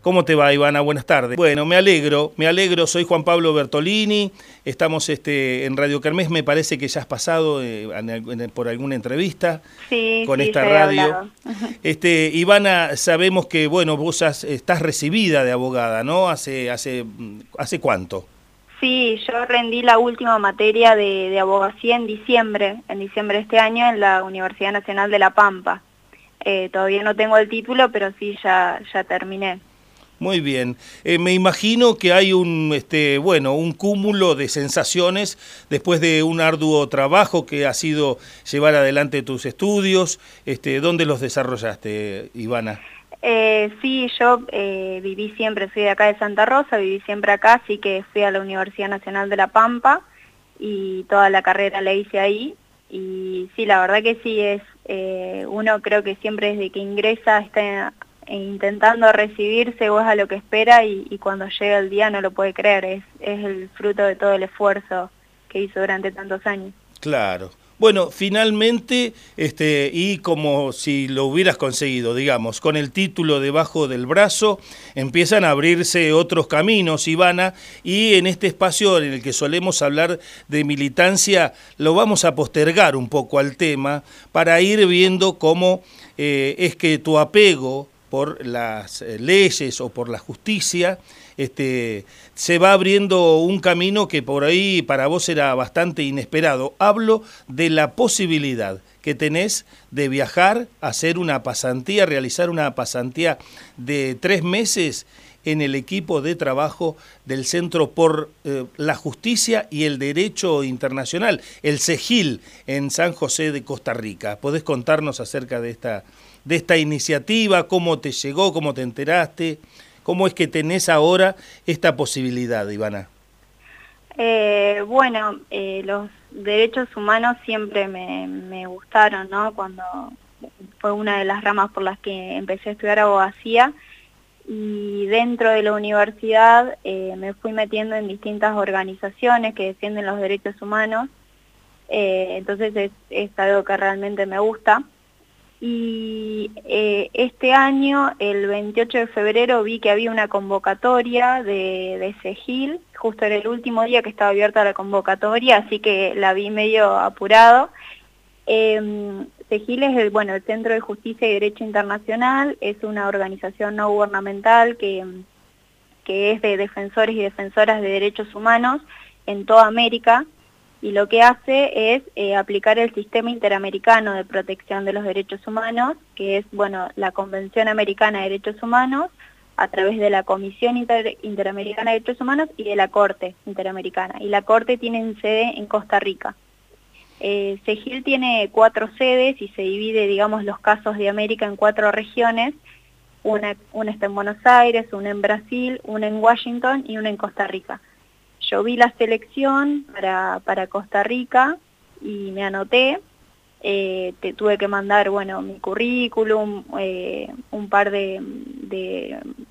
¿Cómo te va, Ivana? Buenas tardes. Bueno, me alegro, me alegro. Soy Juan Pablo Bertolini. Estamos este, en Radio Kermés. Me parece que ya has pasado eh, por alguna entrevista con esta radio. Este, Ivana, sabemos que bueno, vos estás recibida de abogada, ¿no? Hace, hace, ¿Hace cuánto? Sí, yo rendí la última materia de, de abogacía en diciembre, en diciembre de este año en la Universidad Nacional de La Pampa. Eh, todavía no tengo el título, pero sí ya, ya terminé. Muy bien. Eh, me imagino que hay un, este, bueno, un cúmulo de sensaciones después de un arduo trabajo que ha sido llevar adelante tus estudios. Este, ¿Dónde los desarrollaste, Ivana? Eh, sí, yo viví siempre, soy de acá de Santa Rosa, viví siempre acá, así que fui a la Universidad Nacional de La Pampa y toda la carrera la hice ahí. Y sí, la verdad que sí, es eh, uno creo que siempre desde que ingresa está intentando recibirse o es a lo que espera y, cuando llega el día no lo puede creer, es, es el fruto de todo el esfuerzo que hizo durante tantos años. Claro. Bueno, finalmente, este, y como si lo hubieras conseguido, digamos, con el título debajo del brazo, empiezan a abrirse otros caminos, Ivana, y en este espacio en el que solemos hablar de militancia, lo vamos a postergar un poco al tema para ir viendo cómo eh, es que tu apego por las eh, leyes o por la justicia, este, se va abriendo un camino que por ahí para vos era bastante inesperado. Hablo de la posibilidad que tenés de viajar, hacer una pasantía, realizar una pasantía de tres meses en el equipo de trabajo del Centro por eh, la Justicia y el Derecho Internacional, el CEGIL, en San José de Costa Rica. ¿Podés contarnos acerca de esta, de esta iniciativa? ¿Cómo te llegó? ¿Cómo te enteraste? ¿Cómo es que tenés ahora esta posibilidad, Ivana? Eh, bueno, eh, los derechos humanos siempre me, gustaron, ¿no? Cuando fue una de las ramas por las que empecé a estudiar abogacía y dentro de la universidad eh, me fui metiendo en distintas organizaciones que defienden los derechos humanos, entonces es algo que realmente me gusta y eh, este año, el 28 de febrero, vi que había una convocatoria de, de CEGIL, justo era el último día que estaba abierta la convocatoria, así que la vi medio apurado. Eh, CEGIL es el, bueno, el Centro de Justicia y Derecho Internacional, es una organización no gubernamental que, que es de defensores y defensoras de derechos humanos en toda América, y lo que hace es eh, aplicar el sistema interamericano de protección de los derechos humanos, que es bueno la Convención Americana de Derechos Humanos, a través de la Comisión Interamericana de Derechos Humanos y de la Corte Interamericana. Y la Corte tiene sede en Costa Rica. Eh, CEGIL tiene cuatro sedes y se divide, digamos, los casos de América en cuatro regiones. Una está en Buenos Aires, una en Brasil, una en Washington y una en Costa Rica. Yo vi la selección para, para Costa Rica y me anoté. Eh, te tuve que mandar, bueno, mi currículum, eh, un par de,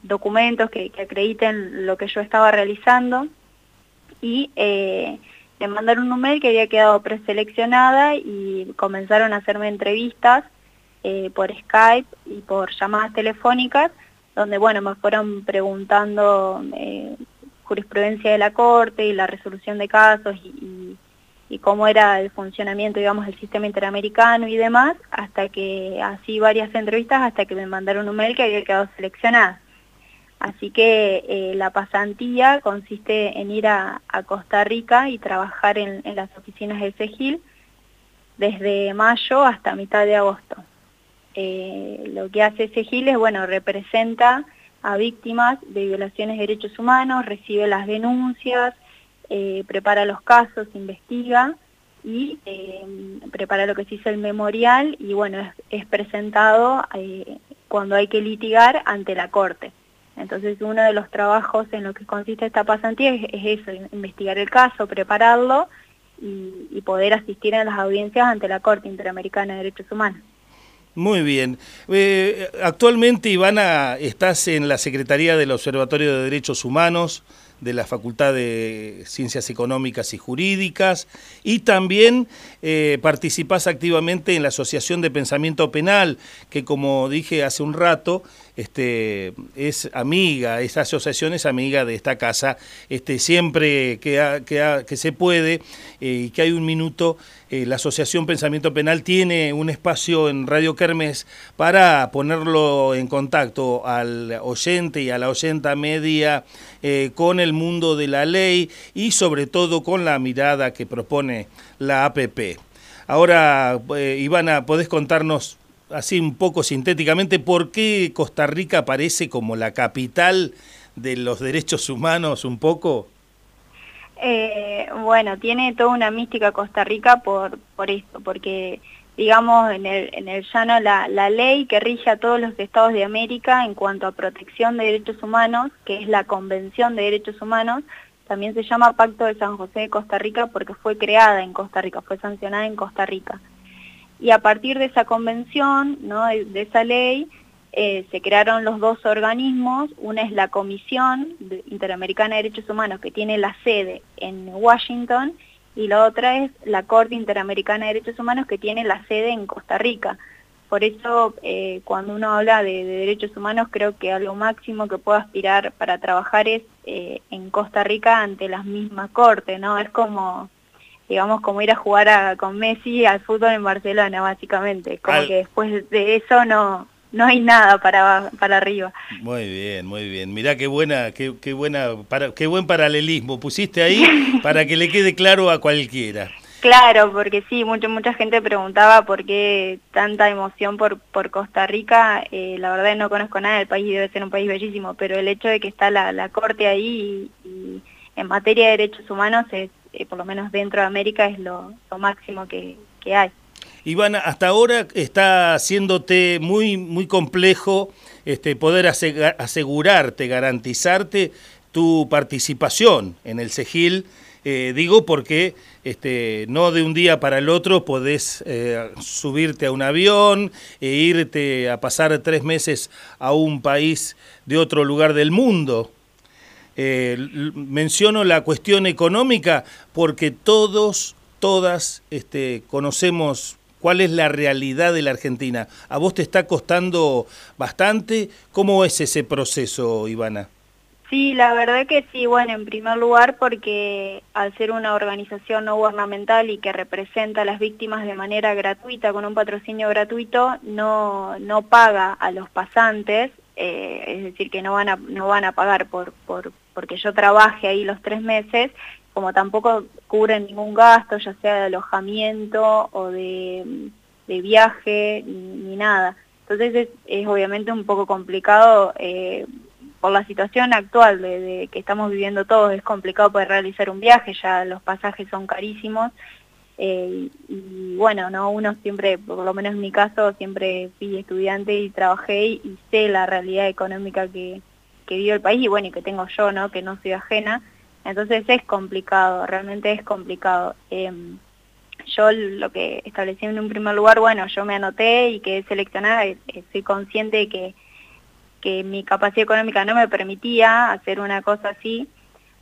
documentos que, acrediten lo que yo estaba realizando y eh, me mandaron un mail que había quedado preseleccionada y comenzaron a hacerme entrevistas por Skype y por llamadas telefónicas, donde, bueno, me fueron preguntando jurisprudencia de la Corte y la resolución de casos y, cómo era el funcionamiento, digamos, del sistema interamericano y demás, hasta que, así varias entrevistas, hasta que me mandaron un mail que había quedado seleccionada. Así que eh, la pasantía consiste en ir a, Costa Rica y trabajar en, las oficinas de CEGIL desde mayo hasta mitad de agosto. Eh, lo que hace CEGIL es, bueno, representa a víctimas de violaciones de derechos humanos, recibe las denuncias, eh, prepara los casos, investiga y eh, prepara lo que se dice el memorial y bueno, es, presentado eh, cuando hay que litigar ante la corte. Entonces uno de los trabajos en lo que consiste esta pasantía es, eso, investigar el caso, prepararlo y, y poder asistir a las audiencias ante la Corte Interamericana de Derechos Humanos. Muy bien. Eh, actualmente, Ivana, estás en la Secretaría del Observatorio de Derechos Humanos de la Facultad de Ciencias Económicas y Jurídicas y también eh, participás activamente en la Asociación de Pensamiento Penal, que como dije hace un rato, este, es amiga, esta asociación es amiga de esta casa, este, siempre que, que, se puede eh, y que hay un minuto, eh, la Asociación Pensamiento Penal tiene un espacio en Radio Kermes para ponerlo en contacto al oyente y a la oyenta media eh, con el mundo de la ley y sobre todo con la mirada que propone la APP. Ahora, Ivana, ¿podés contarnos así un poco sintéticamente, ¿por qué Costa Rica aparece como la capital de los derechos humanos un poco? Eh, bueno, tiene toda una mística Costa Rica por, por esto, porque digamos en el, en el llano la, la ley que rige a todos los estados de América en cuanto a protección de derechos humanos, que es la Convención de Derechos Humanos, también se llama Pacto de San José de Costa Rica porque fue creada en Costa Rica, fue sancionada en Costa Rica y a partir de esa convención, ¿no? de, esa ley, eh, se crearon los dos organismos, una es la Comisión Interamericana de Derechos Humanos que tiene la sede en Washington y la otra es la Corte Interamericana de Derechos Humanos que tiene la sede en Costa Rica. Por eso eh, cuando uno habla de, derechos humanos creo que algo máximo que puedo aspirar para trabajar es eh, en Costa Rica ante las mismas cortes, ¿no? Es como digamos, como ir a jugar con Messi al fútbol en Barcelona, básicamente. Como que después de eso no, no hay nada para, para arriba. Muy bien, muy bien. Mirá qué buena, qué, qué buena, para, qué buen paralelismo pusiste ahí para que le quede claro a cualquiera. Claro, porque sí, mucha mucha gente preguntaba por qué tanta emoción por, por Costa Rica. Eh, la verdad no conozco nada del país, debe ser un país bellísimo, pero el hecho de que está la, la corte ahí y en materia de derechos humanos es, eh, por lo menos dentro de América, es lo, máximo que, hay. Ivana, hasta ahora está haciéndote muy, muy complejo este, poder asegurarte, garantizarte tu participación en el SEGIL. Eh, digo porque este, no de un día para el otro podés eh, subirte a un avión e irte a pasar tres meses a un país de otro lugar del mundo. Eh, menciono la cuestión económica porque todos, todas este, conocemos cuál es la realidad de la Argentina. ¿A vos te está costando bastante? ¿Cómo es ese proceso, Ivana? Sí, la verdad que sí, bueno, en primer lugar porque al ser una organización no gubernamental y que representa a las víctimas de manera gratuita, con un patrocinio gratuito, no, no paga a los pasantes, eh, es decir, que no van a, no van a pagar por, por, porque yo trabaje ahí los tres meses, como tampoco cubren ningún gasto, ya sea de alojamiento o de, viaje, ni, nada. Entonces es, obviamente un poco complicado eh, por la situación actual de, que estamos viviendo todos, es complicado poder realizar un viaje, ya los pasajes son carísimos. Eh, y, bueno, no uno siempre, por lo menos en mi caso, siempre fui estudiante y trabajé y sé la realidad económica que, que vive el país y bueno, y que tengo yo, ¿no? Que no soy ajena. Entonces es complicado, realmente es complicado. Em, yo lo que establecí en un primer lugar, bueno, yo me anoté y quedé seleccionada, eh, soy consciente de que, que mi capacidad económica no me permitía hacer una cosa así,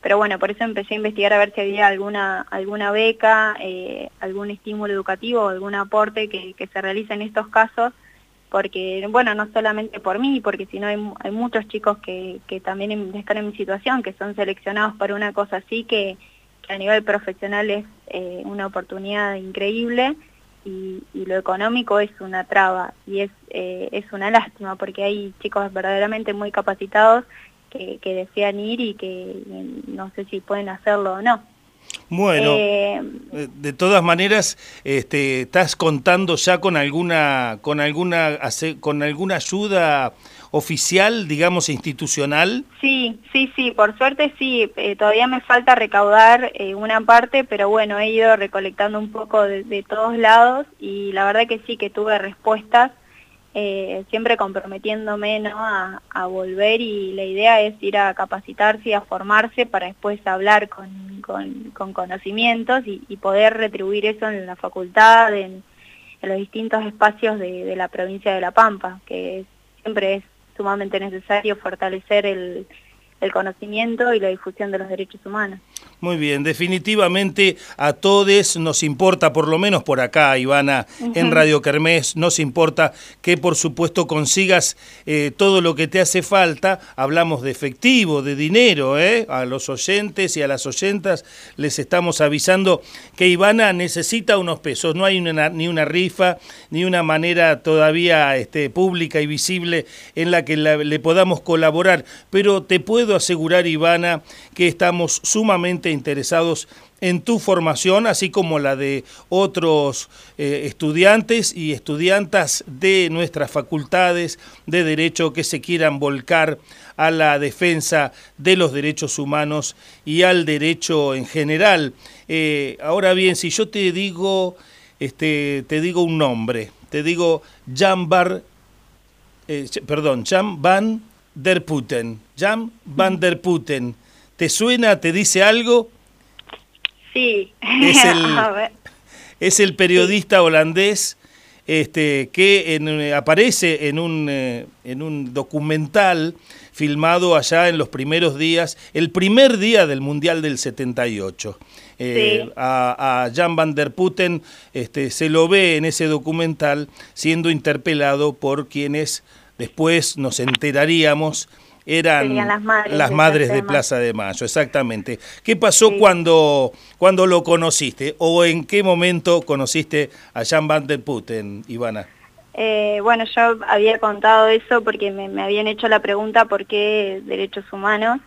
pero bueno, por eso empecé a investigar a ver si había alguna, alguna beca, eh, algún estímulo educativo, algún aporte que, se realice en estos casos porque, bueno, no solamente por mí, porque si no hay, hay muchos chicos que, que también están en mi situación, que son seleccionados para una cosa así, que, a nivel profesional es eh, una oportunidad increíble y, lo económico es una traba y es, eh, es una lástima porque hay chicos verdaderamente muy capacitados que, que desean ir y que no sé si pueden hacerlo o no. Bueno, eh, eh, de todas maneras, este, estás contando ya con alguna, con alguna, con alguna ayuda oficial, digamos, institucional. Sí, sí, sí, por suerte sí. Eh, todavía me falta recaudar una parte, pero bueno, he ido recolectando un poco de todos lados y la verdad que sí que tuve respuestas eh, siempre comprometiéndome a, volver y la idea es ir a capacitarse y a formarse para después hablar con, conocimientos y, poder retribuir eso en la facultad, en, los distintos espacios de, la provincia de La Pampa, que siempre es sumamente necesario fortalecer el, el conocimiento y la difusión de los derechos humanos. Muy bien, definitivamente a todos nos importa, por lo menos por acá, Ivana, en Radio Kermés, nos importa que por supuesto consigas eh, todo lo que te hace falta. Hablamos de efectivo, de dinero, ¿eh? a los oyentes y a las oyentas les estamos avisando que Ivana necesita unos pesos. No hay ni una rifa, ni una manera todavía este, pública y visible en la que le podamos colaborar. Pero te puedo asegurar, Ivana, que estamos sumamente interesados en tu formación, así como la de otros eh, estudiantes y estudiantas de nuestras facultades de Derecho que se quieran volcar a la defensa de los derechos humanos y al derecho en general. Eh, ahora bien, si yo te digo, este, te digo un nombre, te digo Jan eh, perdón, Jan van der Putten, Jan van der Putten, ¿te suena, te dice algo? Sí. Es el, periodista holandés este, que aparece en un, eh, en un documental filmado allá en los primeros días, el primer día del Mundial del 78. Eh, a, Jan van der Putten este, se lo ve en ese documental siendo interpelado por quienes después nos enteraríamos eran las madres, de, Plaza de Mayo, exactamente. ¿Qué pasó cuando, cuando lo conociste o en qué momento conociste a Jan van der Putten, Ivana? Eh, bueno, yo había contado eso porque me, habían hecho la pregunta por qué derechos humanos.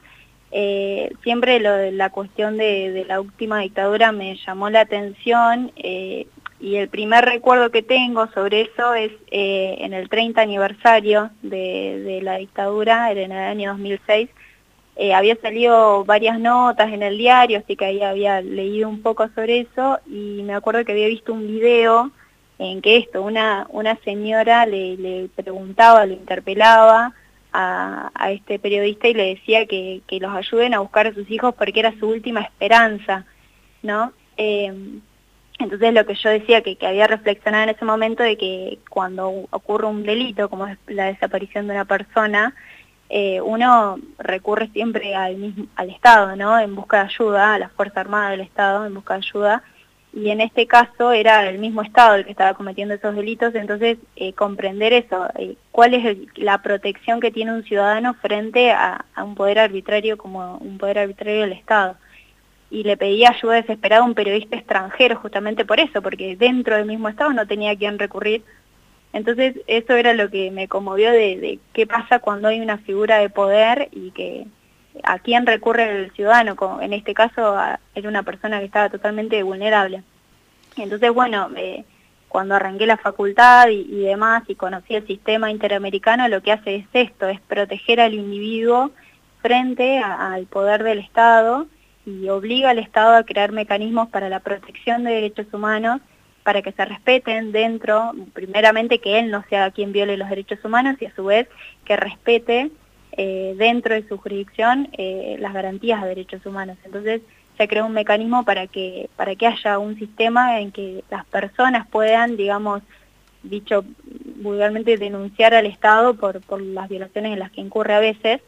Eh, siempre lo, la cuestión de, la última dictadura me llamó la atención eh, y el primer recuerdo que tengo sobre eso es eh, en el 30 aniversario de, la dictadura, en el año 2006, eh, había salido varias notas en el diario, así que ahí había leído un poco sobre eso y me acuerdo que había visto un video en que esto, una, una señora le, preguntaba, le interpelaba a, este periodista y le decía que, los ayuden a buscar a sus hijos porque era su última esperanza, ¿no? Eh, entonces lo que yo decía que, había reflexionado en ese momento de que cuando ocurre un delito, como es la desaparición de una persona, eh, uno recurre siempre al, Estado, ¿no? En busca de ayuda, a la Fuerza Armada del Estado, en busca de ayuda. Y en este caso era el mismo Estado el que estaba cometiendo esos delitos, entonces eh, comprender eso, eh, cuál es la protección que tiene un ciudadano frente a un poder arbitrario como un poder arbitrario del Estado y le pedía ayuda desesperada a un periodista extranjero justamente por eso, porque dentro del mismo Estado no tenía a quién recurrir. Entonces eso era lo que me conmovió de, qué pasa cuando hay una figura de poder y que a quién recurre el ciudadano, en este caso era una persona que estaba totalmente vulnerable. Entonces bueno, cuando arranqué la facultad y, demás y conocí el sistema interamericano, lo que hace es esto, es proteger al individuo frente al poder del Estado y obliga al Estado a crear mecanismos para la protección de derechos humanos, para que se respeten dentro, primeramente que él no sea quien viole los derechos humanos y a su vez que respete eh, dentro de su jurisdicción eh, las garantías de derechos humanos. Entonces se creó un mecanismo para que, para que haya un sistema en que las personas puedan, digamos, dicho vulgarmente, denunciar al Estado por, por las violaciones en las que incurre a veces.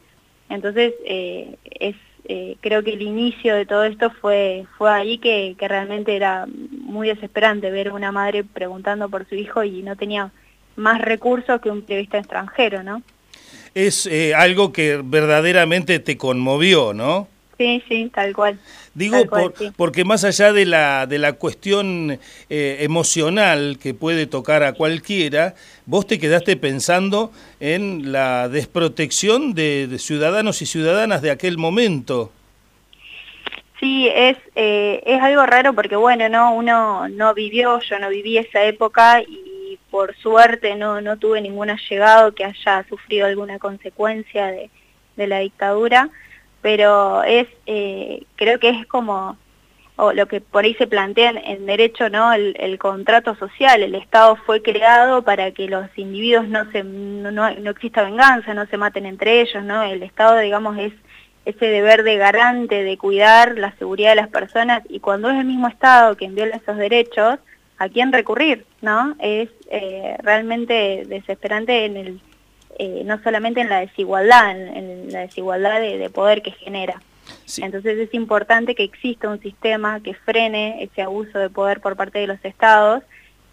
Entonces eh, es eh, creo que el inicio de todo esto fue, fue ahí que, realmente era muy desesperante ver una madre preguntando por su hijo y no tenía más recursos que un periodista extranjero, ¿no? Es eh, algo que verdaderamente te conmovió, ¿no? Sí, sí, tal cual. Digo, porque más allá de la, de la cuestión eh, emocional que puede tocar a cualquiera, vos te quedaste pensando en la desprotección de, ciudadanos y ciudadanas de aquel momento. Sí, es, eh, es algo raro porque, bueno, no uno no vivió, yo no viví esa época y por suerte no, no tuve ningún allegado que haya sufrido alguna consecuencia de, de la dictadura pero es, eh, creo que es como o lo que por ahí se plantea en derecho, ¿no? El, contrato social, el Estado fue creado para que los individuos no se, no, no, exista venganza, no se maten entre ellos, ¿no? El Estado, digamos, es ese deber de garante de cuidar la seguridad de las personas y cuando es el mismo Estado quien viola esos derechos, ¿a quién recurrir? ¿no? Es eh, realmente desesperante en el eh, no solamente en la desigualdad, en, la desigualdad de, poder que genera. Entonces es importante que exista un sistema que frene ese abuso de poder por parte de los estados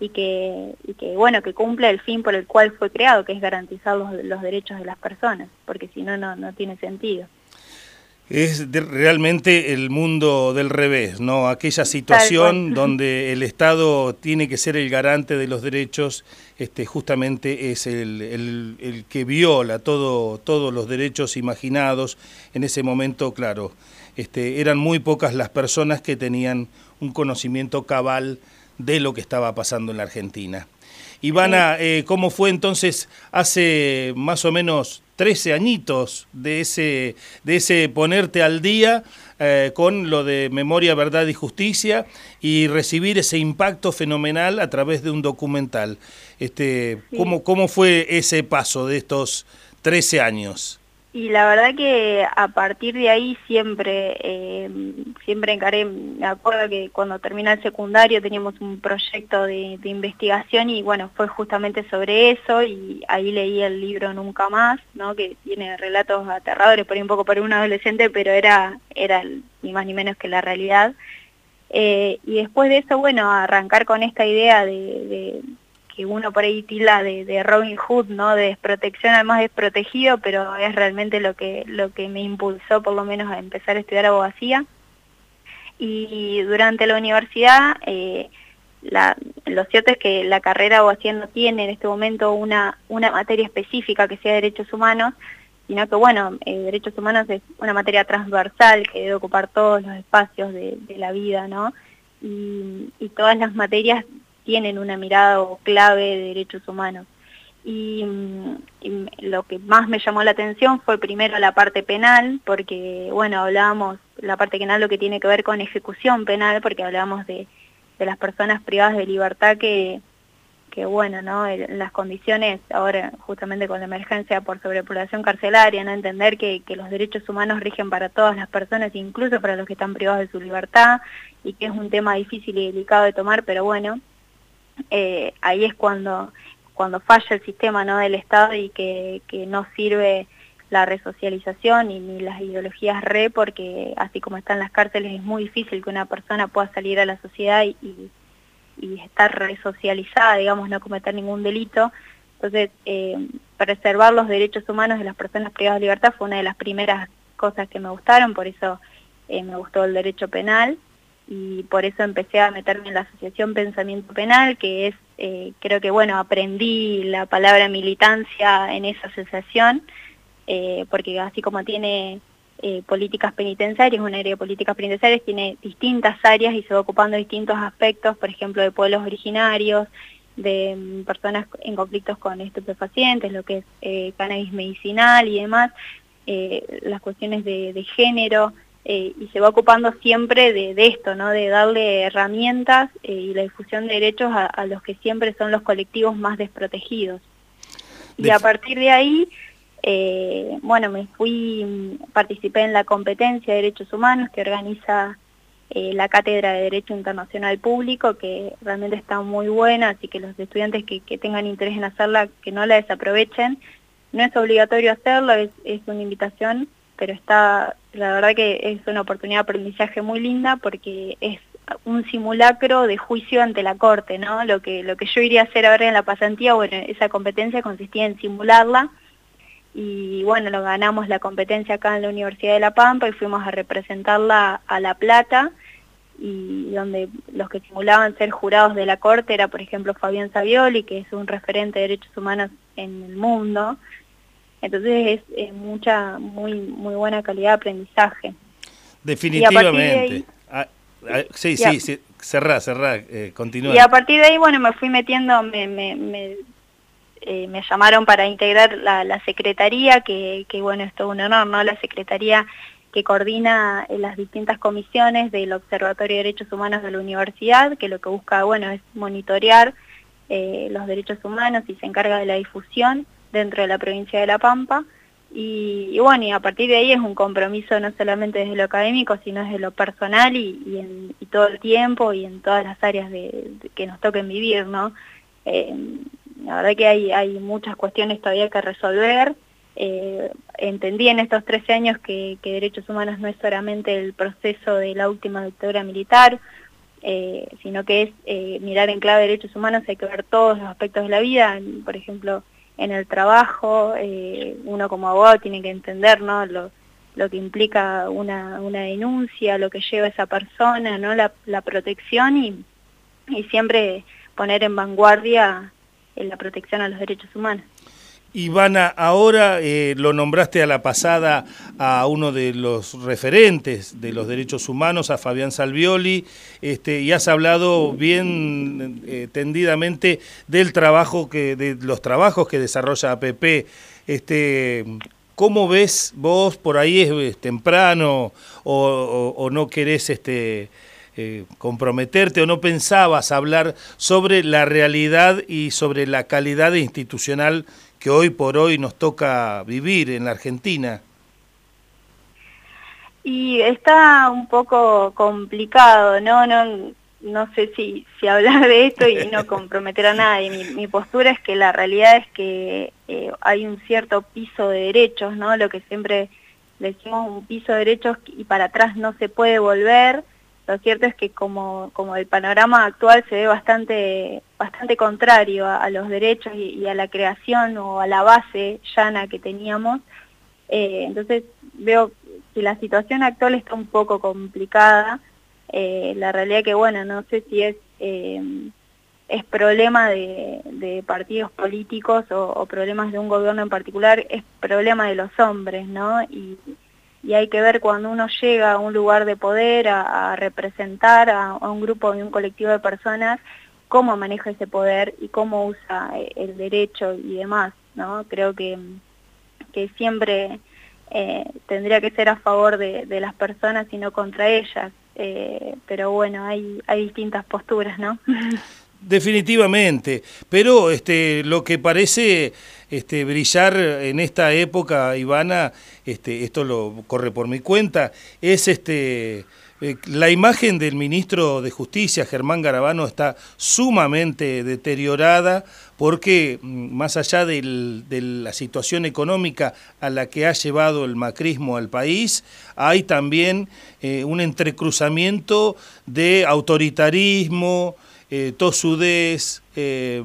y que, y que bueno, que cumpla el fin por el cual fue creado, que es garantizar los, los derechos de las personas, porque si no, no tiene sentido es realmente el mundo del revés, ¿no? Aquella situación donde el Estado tiene que ser el garante de los derechos, este, justamente es el, el, que viola todo, todos los derechos imaginados. En ese momento, claro, este, eran muy pocas las personas que tenían un conocimiento cabal de lo que estaba pasando en la Argentina. Ivana, eh, ¿cómo fue entonces hace más o menos 13 añitos de ese, de ese ponerte al día eh, con lo de memoria, verdad y justicia y recibir ese impacto fenomenal a través de un documental? Este, ¿cómo, ¿Cómo fue ese paso de estos 13 años? Y la verdad que a partir de ahí siempre, eh, siempre encaré, me acuerdo que cuando terminé el secundario teníamos un proyecto de, investigación y bueno, fue justamente sobre eso y ahí leí el libro Nunca Más, ¿no? que tiene relatos aterradores, por ahí un poco para un adolescente, pero era, era ni más ni menos que la realidad. Eh, y después de eso, bueno, arrancar con esta idea de que uno por ahí tila de, Robin Hood, ¿no? De desprotección, además desprotegido, pero es realmente lo que, lo que me impulsó por lo menos a empezar a estudiar abogacía. Y durante la universidad, eh, lo cierto es que la carrera de abogacía no tiene en este momento una, una materia específica que sea derechos humanos, sino que bueno, eh, derechos humanos es una materia transversal que debe ocupar todos los espacios de, la vida, ¿no? Y, todas las materias tienen una mirada clave de derechos humanos. Y, lo que más me llamó la atención fue primero la parte penal, porque, bueno, hablábamos, la parte penal lo que tiene que ver con ejecución penal, porque hablábamos de, las personas privadas de libertad que, que bueno, ¿no? las condiciones, ahora justamente con la emergencia por sobrepoblación carcelaria, ¿no? Entender que, que, los derechos humanos rigen para todas las personas, incluso para los que están privados de su libertad, y que es un tema difícil y delicado de tomar, pero bueno, eh, ahí es cuando, cuando falla el sistema ¿no? del Estado y que, que no sirve la resocialización y ni las ideologías re, porque así como están las cárceles es muy difícil que una persona pueda salir a la sociedad y, estar resocializada, digamos, no cometer ningún delito. Entonces, eh, preservar los derechos humanos de las personas privadas de libertad fue una de las primeras cosas que me gustaron, por eso eh, me gustó el derecho penal y por eso empecé a meterme en la Asociación Pensamiento Penal, que es, eh, creo que bueno, aprendí la palabra militancia en esa asociación, eh, porque así como tiene eh, políticas penitenciarias, un área de políticas penitenciarias tiene distintas áreas y se va ocupando distintos aspectos, por ejemplo, de pueblos originarios, de mm, personas en conflictos con estupefacientes, lo que es cannabis medicinal y demás, las cuestiones de género, eh, y se va ocupando siempre de, esto, ¿no? de darle herramientas eh, y la difusión de derechos a, los que siempre son los colectivos más desprotegidos. Y a partir de ahí, eh, bueno, me fui, participé en la competencia de derechos humanos que organiza la Cátedra de Derecho Internacional Público, que realmente está muy buena, así que los estudiantes que, tengan interés en hacerla, que no la desaprovechen. No es obligatorio hacerlo, es, es una invitación pero está, la verdad que es una oportunidad de aprendizaje muy linda porque es un simulacro de juicio ante la corte, ¿no? Lo que, lo que yo iría a hacer ahora en la pasantía, bueno, esa competencia consistía en simularla y bueno, lo ganamos la competencia acá en la Universidad de La Pampa y fuimos a representarla a La Plata y donde los que simulaban ser jurados de la corte era por ejemplo Fabián Savioli, que es un referente de derechos humanos en el mundo, entonces es, mucha, muy, muy buena calidad de aprendizaje. Definitivamente. Ah, ah, sí, sí, cerrá, cerrá, eh, continúa. Y a partir de ahí, bueno, me fui metiendo, me, me, me, eh, me llamaron para integrar la, la secretaría, que, que, bueno, esto es un honor, ¿no? La secretaría que coordina eh, las distintas comisiones del Observatorio de Derechos Humanos de la Universidad, que lo que busca, bueno, es monitorear eh, los derechos humanos y se encarga de la difusión dentro de la provincia de La Pampa. Y, bueno, y a partir de ahí es un compromiso no solamente desde lo académico, sino desde lo personal y, en, todo el tiempo y en todas las áreas que nos toquen vivir, ¿no? Eh, la verdad que hay, hay muchas cuestiones todavía que resolver. Eh, entendí en estos 13 años que, derechos humanos no es solamente el proceso de la última dictadura militar, eh, sino que es mirar en clave derechos humanos, hay que ver todos los aspectos de la vida, por ejemplo, en el trabajo, uno como abogado tiene que entender ¿no? lo, que implica una, denuncia, lo que lleva esa persona, ¿no? la, protección y, y siempre poner en vanguardia la protección a los derechos humanos. Ivana, ahora eh, lo nombraste a la pasada a uno de los referentes de los derechos humanos, a Fabián Salvioli, este, y has hablado bien eh, tendidamente del trabajo que, de los trabajos que desarrolla APP. Este, ¿Cómo ves vos por ahí es, temprano o, no querés este, eh, comprometerte o no pensabas hablar sobre la realidad y sobre la calidad institucional que hoy por hoy nos toca vivir en la Argentina? Y está un poco complicado, ¿no? No, no sé si, si hablar de esto y no comprometer a nadie. Mi, mi postura es que la realidad es que eh, hay un cierto piso de derechos, ¿no? Lo que siempre decimos un piso de derechos y para atrás no se puede volver lo cierto es que como, como el panorama actual se ve bastante, bastante contrario a, los derechos y, a la creación o a la base llana que teníamos, eh, entonces veo que la situación actual está un poco complicada, eh, la realidad que bueno, no sé si es, eh, es problema de, partidos políticos o, problemas de un gobierno en particular, es problema de los hombres, ¿no? Y hay que ver cuando uno llega a un lugar de poder, a, representar a, un grupo y un colectivo de personas, cómo maneja ese poder y cómo usa eh, el derecho y demás, ¿no? Creo que, que siempre eh, tendría que ser a favor de, las personas y no contra ellas, eh, pero bueno, hay, hay distintas posturas, ¿no? Definitivamente, pero este, lo que parece este, brillar en esta época, Ivana, este, esto lo corre por mi cuenta, es este, eh, la imagen del ministro de Justicia, Germán Garabano, está sumamente deteriorada porque mm, más allá de la situación económica a la que ha llevado el macrismo al país, hay también eh, un entrecruzamiento de autoritarismo, eh, tosudez, eh,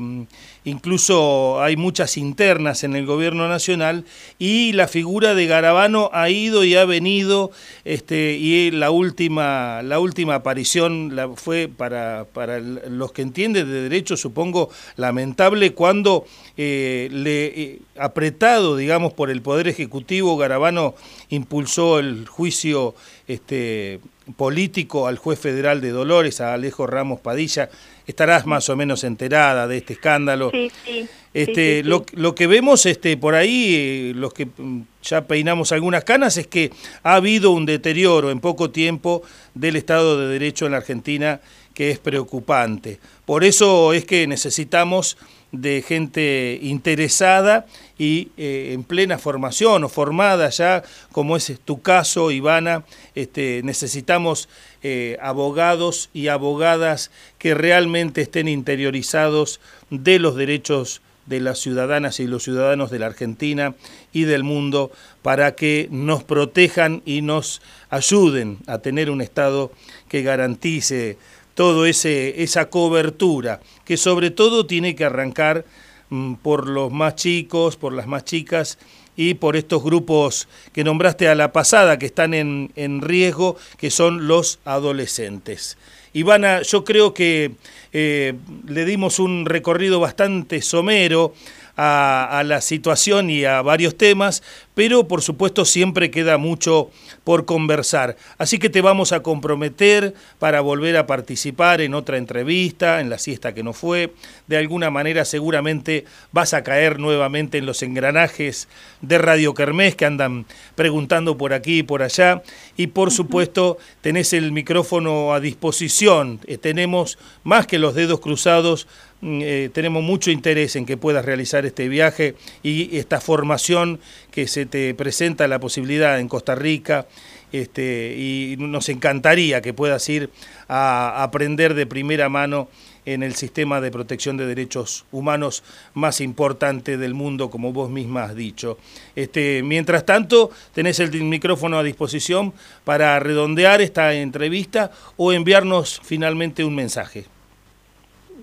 incluso hay muchas internas en el gobierno nacional y la figura de Garabano ha ido y ha venido este, y la última, la última aparición fue para, para los que entienden de derecho, supongo, lamentable cuando eh, le, eh, apretado, digamos, por el Poder Ejecutivo, Garabano impulsó el juicio este, político al juez federal de Dolores, a Alejo Ramos Padilla, estarás más o menos enterada de este escándalo. Sí, sí. Este, Lo, lo, que vemos este, por ahí, eh, los que mm, ya peinamos algunas canas, es que ha habido un deterioro en poco tiempo del Estado de Derecho en la Argentina que es preocupante. Por eso es que necesitamos de gente interesada y eh, en plena formación o formada ya, como es tu caso, Ivana, este, necesitamos eh, abogados y abogadas que realmente estén interiorizados de los derechos de las ciudadanas y los ciudadanos de la Argentina y del mundo para que nos protejan y nos ayuden a tener un Estado que garantice todo ese esa cobertura que sobre todo tiene que arrancar mm, por los más chicos, por las más chicas y por estos grupos que nombraste a la pasada que están en, en riesgo, que son los adolescentes. Ivana, yo creo que eh, le dimos un recorrido bastante somero a, la situación y a varios temas, pero por supuesto siempre queda mucho por conversar. Así que te vamos a comprometer para volver a participar en otra entrevista, en la siesta que no fue. De alguna manera seguramente vas a caer nuevamente en los engranajes de Radio Kermés que andan preguntando por aquí y por allá. Y por supuesto tenés el micrófono a disposición. Eh, tenemos más que los dedos cruzados eh, tenemos mucho interés en que puedas realizar este viaje y esta formación que se te presenta la posibilidad en Costa Rica este, y nos encantaría que puedas ir a aprender de primera mano en el sistema de protección de derechos humanos más importante del mundo, como vos misma has dicho. Este, mientras tanto, tenés el micrófono a disposición para redondear esta entrevista o enviarnos finalmente un mensaje.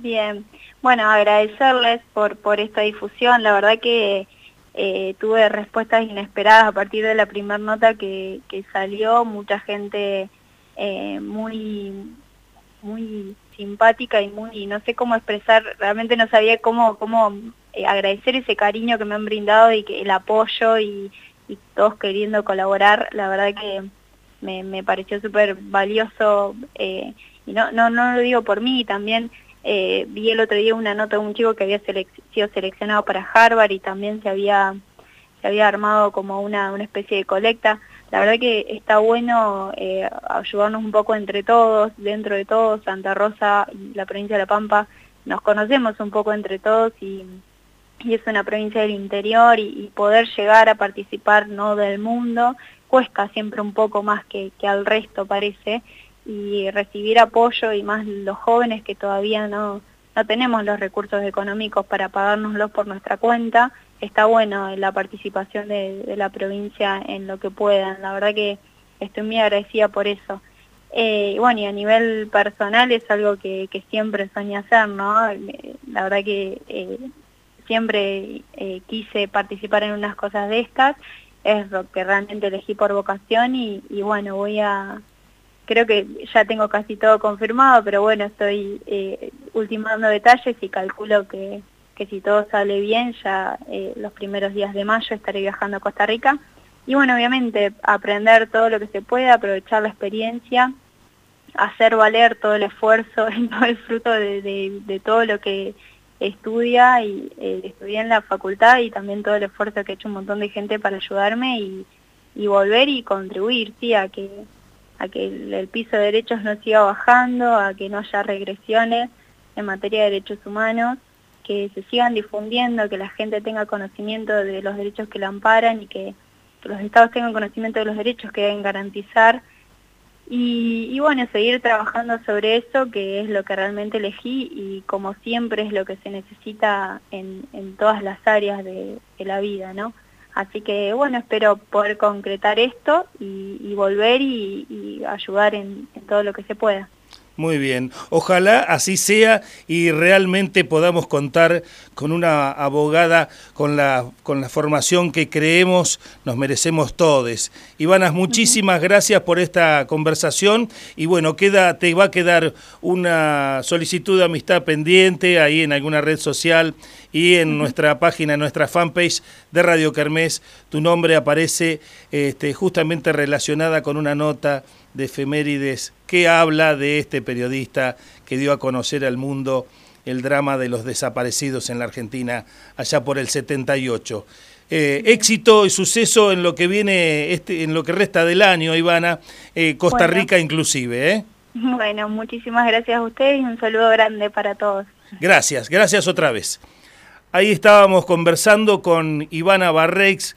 Bien, bueno, agradecerles por, por esta difusión. La verdad que eh, tuve respuestas inesperadas a partir de la primera nota que, salió, mucha gente eh, muy, muy simpática y muy, no sé cómo expresar, realmente no sabía cómo, cómo eh, agradecer ese cariño que me han brindado y que el apoyo y, todos queriendo colaborar, la verdad que me, me pareció súper valioso y no, no, no lo digo por mí, también eh, vi el otro día una nota de un chico que había sido seleccionado para Harvard y también se había, se había armado como una, una especie de colecta. La verdad que está bueno eh, ayudarnos un poco entre todos, dentro de todos, Santa Rosa y la provincia de La Pampa, nos conocemos un poco entre todos y, y es una provincia del interior y, poder llegar a participar no del mundo cuesta siempre un poco más que, que al resto parece y recibir apoyo y más los jóvenes que todavía no, no tenemos los recursos económicos para pagárnoslos por nuestra cuenta, está bueno la participación de, la provincia en lo que puedan. La verdad que estoy muy agradecida por eso. Eh, bueno, y a nivel personal es algo que, que, siempre soñé hacer, ¿no? La verdad que eh, siempre eh, quise participar en unas cosas de estas, es lo que realmente elegí por vocación y bueno, voy a, creo que ya tengo casi todo confirmado, pero bueno, estoy eh, ultimando detalles y calculo que, que, si todo sale bien, ya eh, los primeros días de mayo estaré viajando a Costa Rica. Y bueno, obviamente aprender todo lo que se pueda, aprovechar la experiencia, hacer valer todo el esfuerzo y todo el fruto de, todo lo que estudia y eh, estudié en la facultad y también todo el esfuerzo que ha hecho un montón de gente para ayudarme y, y volver y contribuir, sí, a que a que el, piso de derechos no siga bajando, a que no haya regresiones en materia de derechos humanos, que se sigan difundiendo, que la gente tenga conocimiento de los derechos que la amparan y que, los estados tengan conocimiento de los derechos que deben garantizar. Y, bueno, seguir trabajando sobre eso, que es lo que realmente elegí y como siempre es lo que se necesita en, todas las áreas de, de la vida, ¿no? Así que bueno, espero poder concretar esto y, volver y, ayudar en todo lo que se pueda. Muy bien, ojalá así sea y realmente podamos contar con una abogada con la, con la formación que creemos nos merecemos todos. Ivanas, muchísimas gracias por esta conversación y bueno, queda, te va a quedar una solicitud de amistad pendiente ahí en alguna red social y en nuestra página, en nuestra fanpage de Radio Kermés, tu nombre aparece este, justamente relacionada con una nota de efemérides que habla de este periodista que dio a conocer al mundo el drama de los desaparecidos en la Argentina allá por el 78. Eh, éxito y suceso en lo que viene, este, en lo que resta del año, Ivana, eh, Costa Rica inclusive. ¿eh? Bueno, muchísimas gracias a ustedes y un saludo grande para todos. Gracias, gracias otra vez. Ahí estábamos conversando con Ivana Barrex.